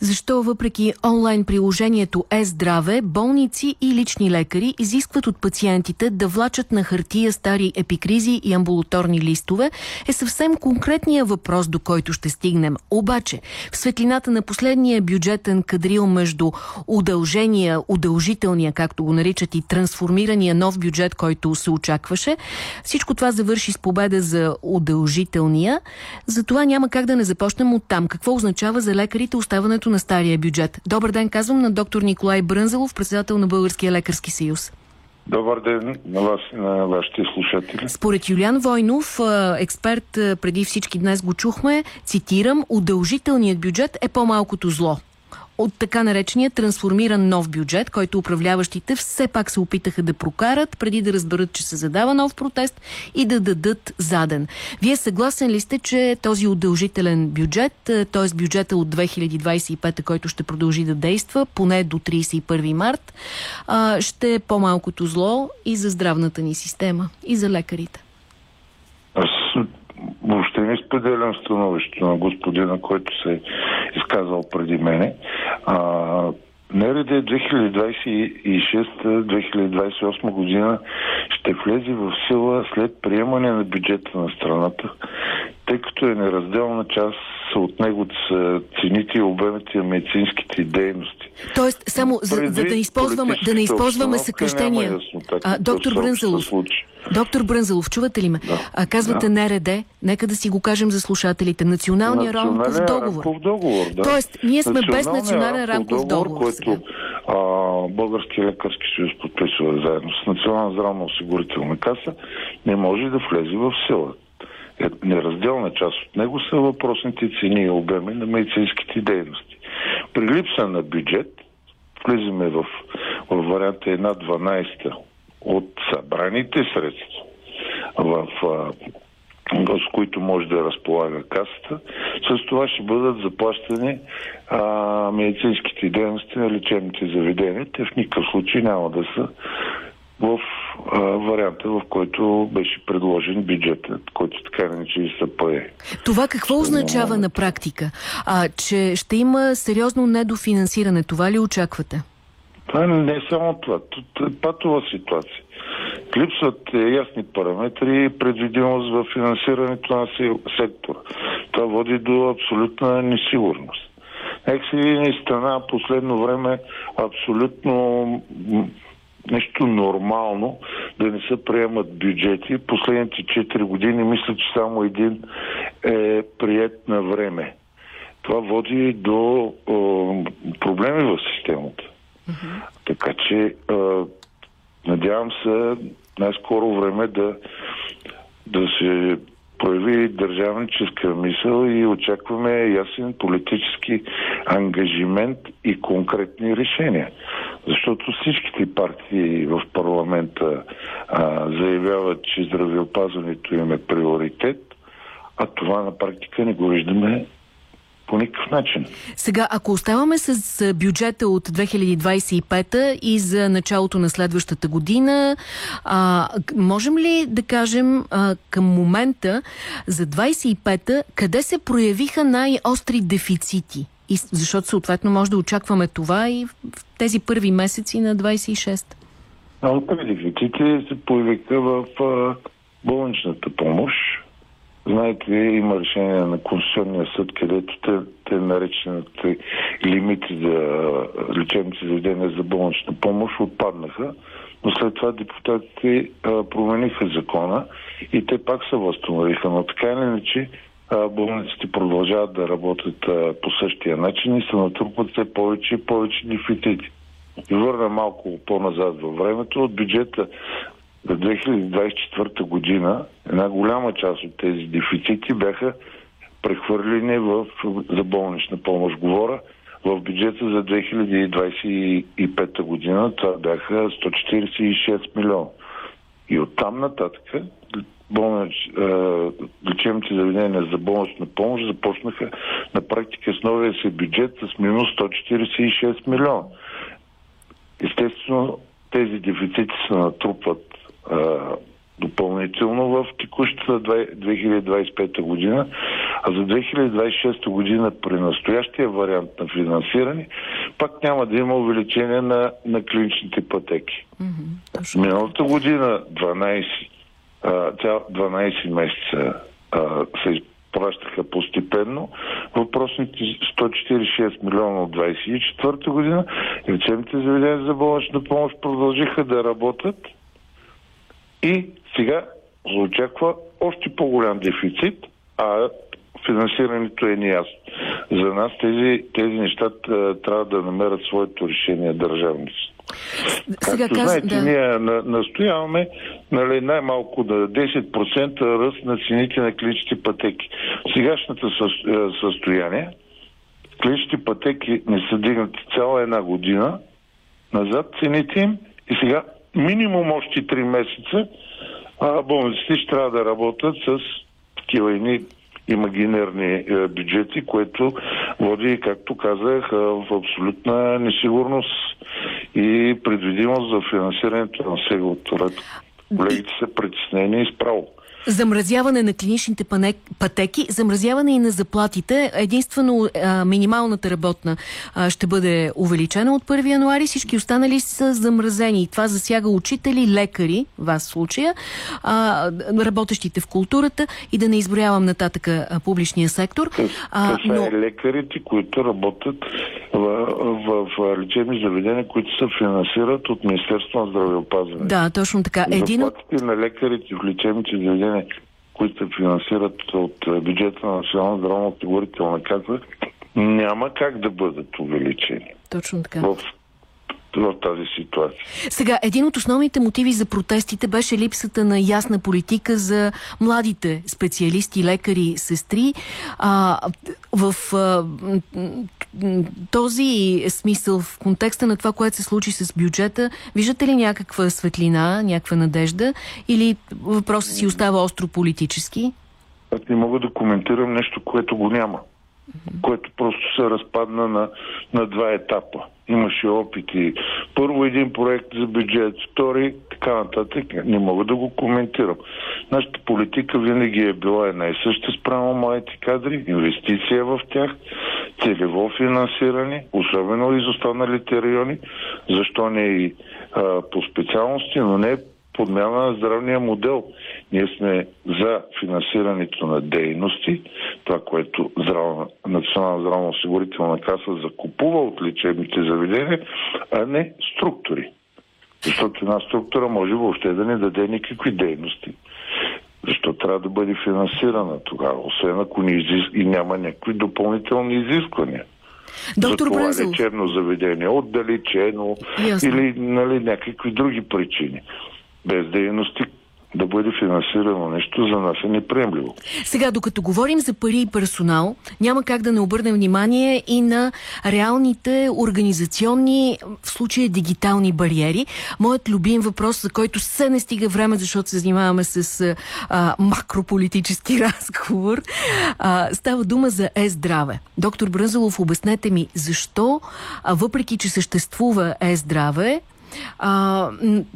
Защо въпреки онлайн приложението Е-здраве, болници и лични лекари изискват от пациентите да влачат на хартия стари епикризи и амбулаторни листове, е съвсем конкретния въпрос, до който ще стигнем. Обаче, в светлината на последния бюджетен кадрил между удължения, удължителния, както го наричат, и трансформирания нов бюджет, който се очакваше, всичко това завърши с победа за удължителния. Затова няма как да не започнем от там. Какво означава за лекарите оставането на стария бюджет? Добър ден, казвам на доктор Николай Брънзалов, председател на Българския лекарски съюз. Добър ден на вас и на вашите слушатели. Според Юлиан Войнов, експерт преди всички днес го чухме, цитирам, удължителният бюджет е по-малкото зло от така наречения трансформиран нов бюджет, който управляващите все пак се опитаха да прокарат, преди да разберат, че се задава нов протест и да дадат заден. Вие съгласен ли сте, че този удължителен бюджет, т.е. бюджета от 2025, който ще продължи да действа, поне до 31 март, ще е по-малкото зло и за здравната ни система, и за лекарите? Не споделям становището на господина, който се е изказал преди мене. А, НРД 2026-2028 година ще влезе в сила след приемане на бюджета на страната, тъй като е неразделна част от него са цените и обемите на медицинските дейности. Тоест, само за, за да, използваме, да не използваме съкрещения. А, доктор Брънзалов, доктор Брънзалов, чувате ли ме? Да. А, казвате да. НРД, нека да си го кажем за слушателите. Националния рамков договор. рамков договор да. Тоест, ние сме без национален рамков договор, договор който а, Български лекарски съюз подписва заедно с Национална здравна осигурителна каса, не може да влезе в сила. Е, неразделна част от него са въпросните цени и обеми на медицинските дейности. При липса на бюджет влизаме в, в варианта 1-12 от събраните средства, в, с които може да разполага касата. С това ще бъдат заплащани а, медицинските дейности на лечебните заведения. Те в никакъв случай няма да са в а, варианта, в който беше предложен бюджетът, който така не че се пое. Това какво означава на практика? А, че ще има сериозно недофинансиране. Това ли очаквате? Това не само това. Това е патова ситуация. Липсват ясни параметри и предвидимост в финансирането на сектора. Това води до абсолютна несигурност. Нека си страна последно време абсолютно нещо нормално да не се приемат бюджети. Последните 4 години мисля, че само един е прият на време. Това води до е, проблеми в системата. Така че е, надявам се най-скоро време да, да се прояви държавническа мисъл и очакваме ясен политически ангажимент и конкретни решения. Защото всичките партии в парламента а, заявяват, че здравеопазването им е приоритет, а това на практика не го виждаме по никакъв начин. Сега, ако оставаме с бюджета от 2025 и за началото на следващата година, а, можем ли да кажем а, към момента за 25-та, къде се проявиха най-остри дефицити? И, защото съответно може да очакваме това и в тези първи месеци на 26. Остри дефицити се появиха в а, болничната помощ, Знаете, има решение на Конституционния съд, където те, те наречените лимити за лечебните заведения за болнична помощ отпаднаха, но след това депутатите промениха закона и те пак се възстановиха. Но така или иначе болниците продължават да работят по същия начин и се натрупват все повече и повече дефицити. Върна малко по-назад във времето. От бюджета за 2024 година една голяма част от тези дефицити бяха прехвърлени в, за болнична помощ. Говоря в бюджета за 2025 година това бяха 146 милиона. И оттам нататък болнич, лечебните заведения за болнична помощ започнаха на практика с новия си бюджет с минус 146 милиона. Естествено, тези дефицити се натрупват допълнително в текущата 2025 година, а за 2026 година при настоящия вариант на финансиране пак няма да има увеличение на, на клиничните пътеки. Mm-hmm, Миналата година 12, 12 месеца се плащаха постепенно. Въпросните 146 милиона от 24 година лечебните заведения за болнична помощ продължиха да работят и сега се очаква още по-голям дефицит, а финансирането е неясно. За нас тези, тези неща трябва да намерят своето решение държавници. Сега Както каз... знаете, да. ние настояваме нали, най-малко на 10% ръст на цените на клиничните пътеки. В сегашната състояние клиничните пътеки не са дигнати цяла една година назад цените им и сега минимум още 3 месеца а болниците ще трябва да работят с такива едни имагинерни е, бюджети, което води, както казах, е, в абсолютна несигурност и предвидимост за финансирането на сега от Колегите са притеснени и справо. Замразяване на клиничните пътеки, замразяване и на заплатите. Единствено а, минималната работна а, ще бъде увеличена от 1 януари. Всички останали са замразени. Това засяга учители, лекари, вас в случая, а, работещите в културата и да не изброявам нататък а, публичния сектор. А, но... е лекарите, които работят в, в, в лечебни заведения, които се финансират от Министерството на здравеопазване. Да, точно така. Един от... на лекарите в лечебните заведения заведения, които се финансират от бюджета на Национална здравноосигурителна каса, няма как да бъдат увеличени. Точно така. В в тази ситуация. Сега, един от основните мотиви за протестите беше липсата на ясна политика за младите специалисти, лекари, сестри. А, в а, този смисъл, в контекста на това, което се случи с бюджета, виждате ли някаква светлина, някаква надежда или въпросът си остава остро политически? Аз не мога да коментирам нещо, което го няма което просто се разпадна на, на два етапа. Имаше опити. Първо един проект за бюджет, втори, така нататък. Не мога да го коментирам. Нашата политика винаги е била една и съща спрямо моите кадри, инвестиция в тях, целево финансиране, особено изостаналите райони, защо не и а, по специалности, но не подмяна на здравния модел. Ние сме за финансирането на дейности, това, което здравна, Национална здравно-осигурителна каса закупува от лечебните заведения, а не структури. Защото една структура може въобще да не даде никакви дейности. Защо трябва да бъде финансирана тогава, освен ако не изис... и няма някакви допълнителни изисквания. Доктор за това Бразилов. лечебно заведение, отдалечено Ясно. или нали, някакви други причини без дейности да бъде финансирано нещо за нас е неприемливо. Сега, докато говорим за пари и персонал, няма как да не обърнем внимание и на реалните организационни, в случая дигитални бариери. Моят любим въпрос, за който се не стига време, защото се занимаваме с а, макрополитически разговор, а, става дума за е-здраве. Доктор Брънзалов, обяснете ми, защо, а, въпреки че съществува е-здраве, а,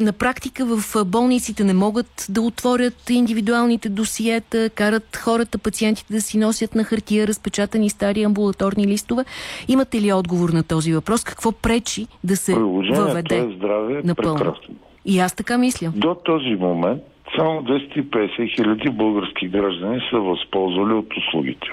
на практика в болниците не могат да отворят индивидуалните досиета, карат хората, пациентите да си носят на хартия разпечатани стари амбулаторни листове. Имате ли отговор на този въпрос? Какво пречи да се въведе е здраве напълно? Прекрасно. И аз така мисля. До този момент само 250 хиляди български граждани са възползвали от услугите.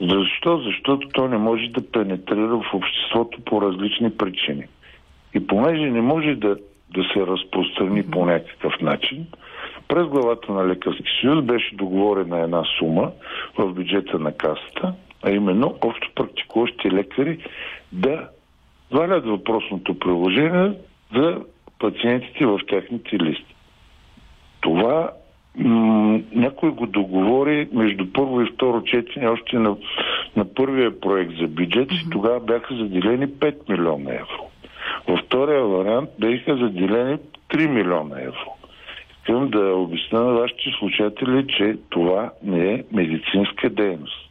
Защо? Защото то не може да пенетрира в обществото по различни причини. И понеже не може да, да се разпространи по някакъв начин, през главата на Лекарски съюз беше договорена една сума в бюджета на касата, а именно общо практикуващи лекари да валят въпросното приложение за пациентите в техните листи. Това някой го договори между първо и второ четене още на, на първия проект за бюджет и тогава бяха заделени 5 милиона евро. Във втория вариант бяха заделени 3 милиона евро. Искам да обясня на вашите слушатели, че това не е медицинска дейност.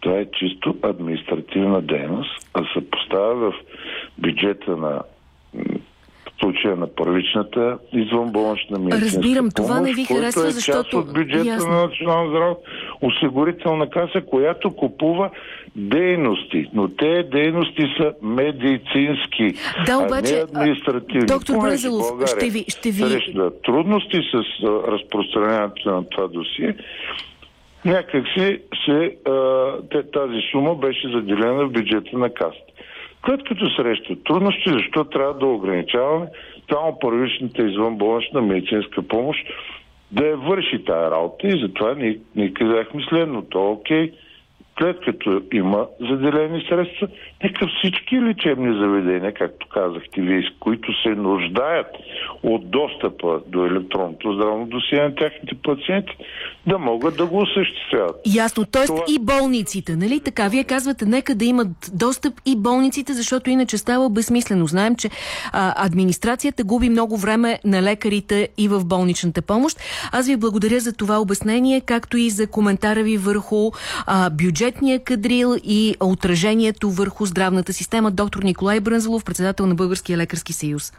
Това е чисто административна дейност, а се поставя в бюджета на случая на първичната извънболнична медицинска Разбирам, това помощ, не ви харесва, е защото... част от бюджета Ясно. на Национална здравна осигурителна каса, която купува дейности, но те дейности са медицински, Да, обаче, а не административни. доктор България ще ви- ще ви- среща трудности с а, разпространяването на това досие, някакси се, а, тази сума беше заделена в бюджета на каста. След като срещат трудности, защо трябва да ограничаваме само първичната извънболнична медицинска помощ да я върши тая работа и затова ние, ние казахме следното. Окей, след като има заделени средства, нека всички лечебни заведения, както казахте вие, които се нуждаят от достъпа до електронното здравно досие на тяхните пациенти, да могат да го осъществяват. Ясно, т.е. Това- и болниците, нали така? Вие казвате, нека да имат достъп и болниците, защото иначе става безсмислено. Знаем, че а, администрацията губи много време на лекарите и в болничната помощ. Аз ви благодаря за това обяснение, както и за коментара ви върху а, бюджетния кадрил и отражението върху здравната система. Доктор Николай Брънзалов, председател на Българския лекарски съюз.